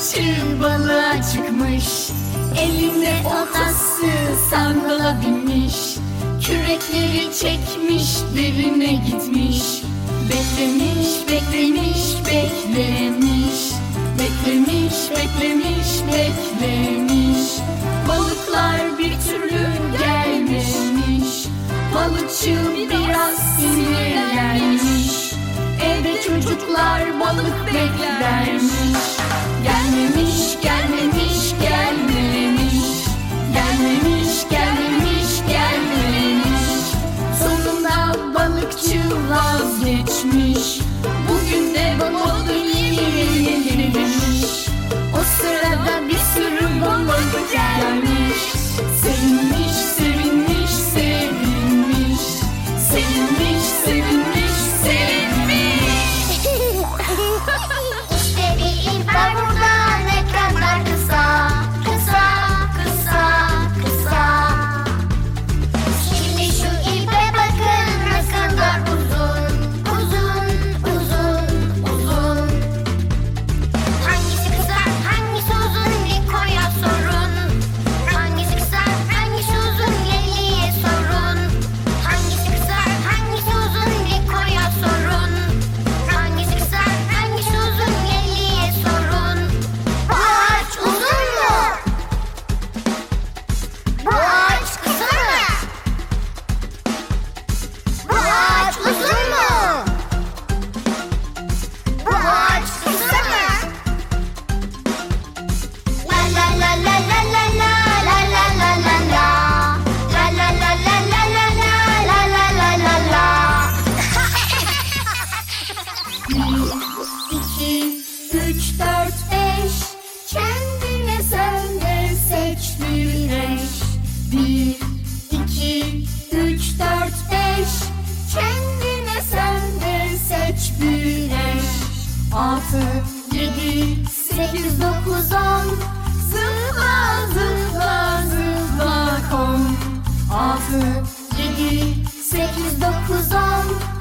balıkçı balığa çıkmış. Elinde otası sandala binmiş Kürekleri çekmiş derine gitmiş. Beklemiş, beklemiş, beklemiş. Beklemiş, beklemiş, beklemiş. Balıklar bir türlü gelmemiş. Balıkçı biraz sinirlenmiş. Evde çocuklar balık beklermiş. Gelmemiş gelmemiş. altı, yedi, sekiz, dokuz, on. Zıpla, zıpla, zıpla kon Altı, yedi, sekiz, dokuz, on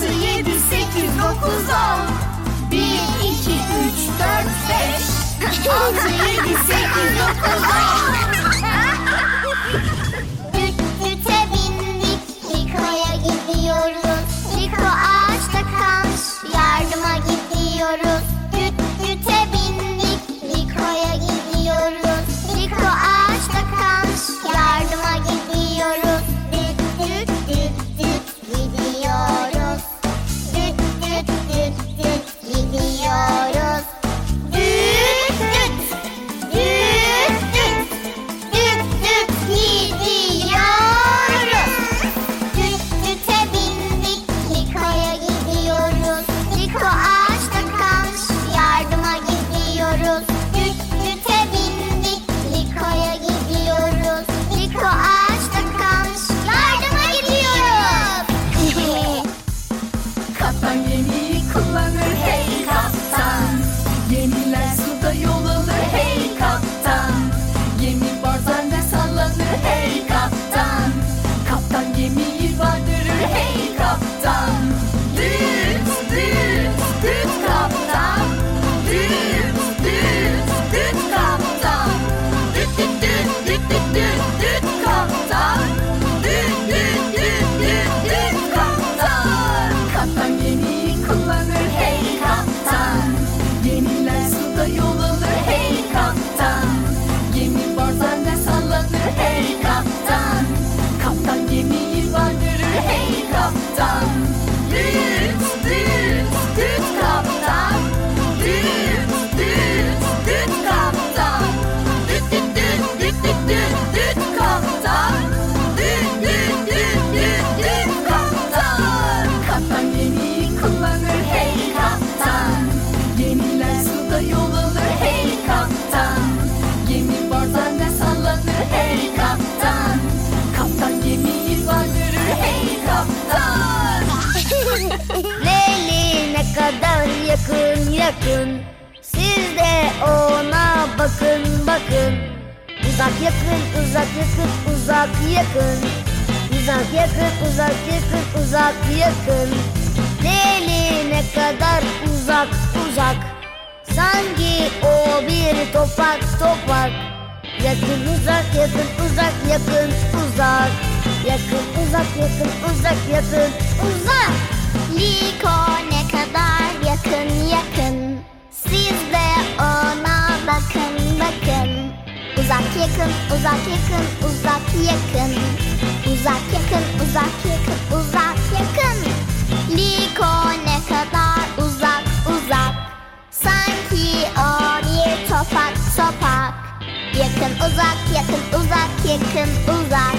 altı, yedi, sekiz, dokuz, on. Bir, iki, üç, dört, beş. Altı, yedi, sekiz, dokuz, on. Yakın Siz de ona bakın bakın. Uzak yakın uzak yakın uzak yakın. Uzak yakın uzak yakın uzak yakın. Leli ne kadar uzak uzak. Sanki o bir topak topak. Yakın uzak yakın uzak yakın uzak. Yakın uzak yakın uzak yakın uzak. Liko ne kadar Uzak yakın uzak yakın uzak yakın. Uzak yakın uzak yakın uzak yakın. Liko ne kadar uzak uzak. Sanki o bir topak topak. Yakın uzak yakın uzak yakın uzak.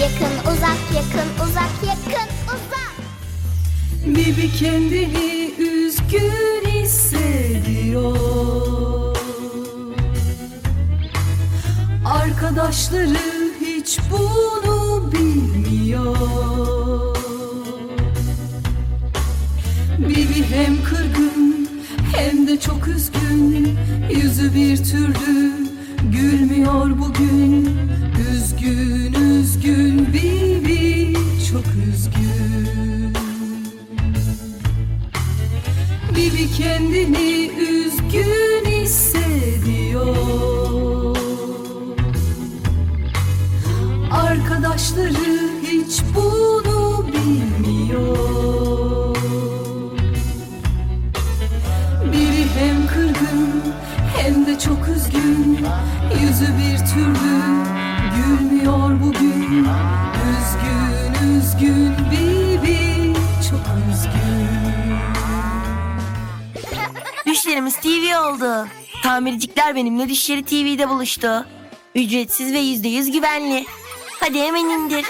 Yakın uzak yakın uzak yakın uzak. Bibi kendini üzgün hissediyor Arkadaşları hiç bunu bilmiyor. Bibi hem kırgın hem de çok üzgün. Yüzü bir türlü gülmüyor bugün. Üzgün üzgün Bibi çok üzgün. Bibi kendini üzgün hissediyor Arkadaşları hiç bunu bilmiyor Biri hem kırgın hem de çok üzgün Yüzü bir türlü gülmüyor bugün Üzgün üzgün Bibi çok üzgün Düşlerimiz TV oldu. Tamircikler benimle Düşleri TV'de buluştu. Ücretsiz ve yüzde yüz güvenli. kaderimindir.